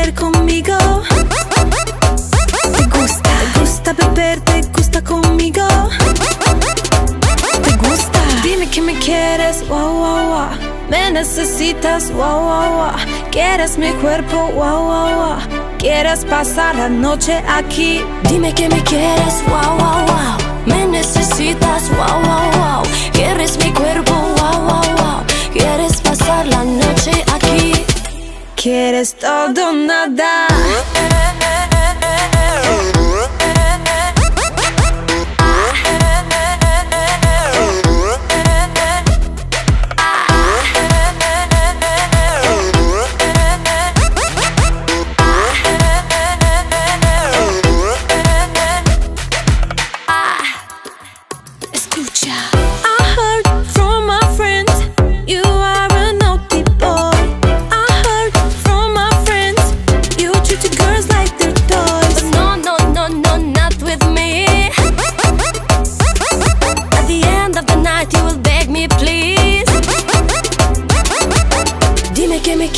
beber conmigo? ¿Te gusta? ¿Te gusta beber? ¿Te gusta conmigo? ¿Te gusta? Dime que me quieres, wow, wow, wow. Me necesitas, wow, wow, wow. Quieres mi cuerpo, wow, wow, wow. Quieres pasar la noche aquí. Dime que me quieres, wow, wow, wow. Me necesitas, wow, wow, wow Quieres todo, nada.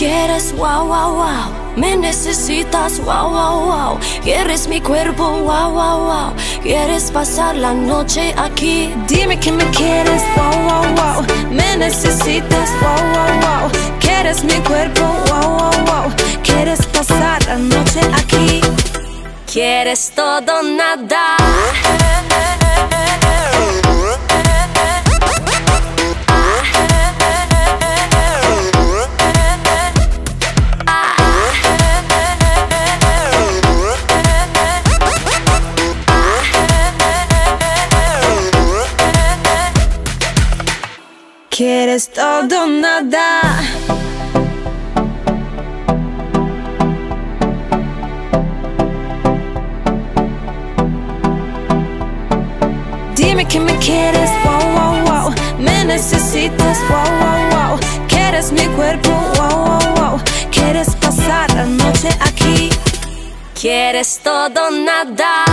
Quieres, wow, wow, wow. Me necesitas, wow, wow, wow. Quieres mi cuerpo, wow, wow, wow. Quieres pasar la noche aquí. Dime que me quieres, wow, wow, wow. Me necesitas, wow, wow, wow. Quieres mi cuerpo, wow, wow, wow. Quieres pasar la noche aquí. Quieres todo, nada. Quieres todo, nada. Dime que me quieres, wow, wow, wow. Me necesitas, wow, wow, wow. Quieres mi cuerpo, wow, wow, wow. Quieres pasar la noche aquí. Quieres todo, nada.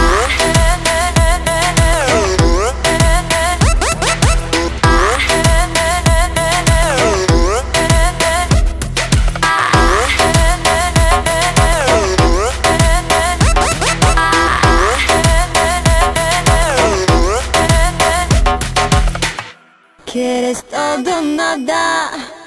Quieres todo, nada.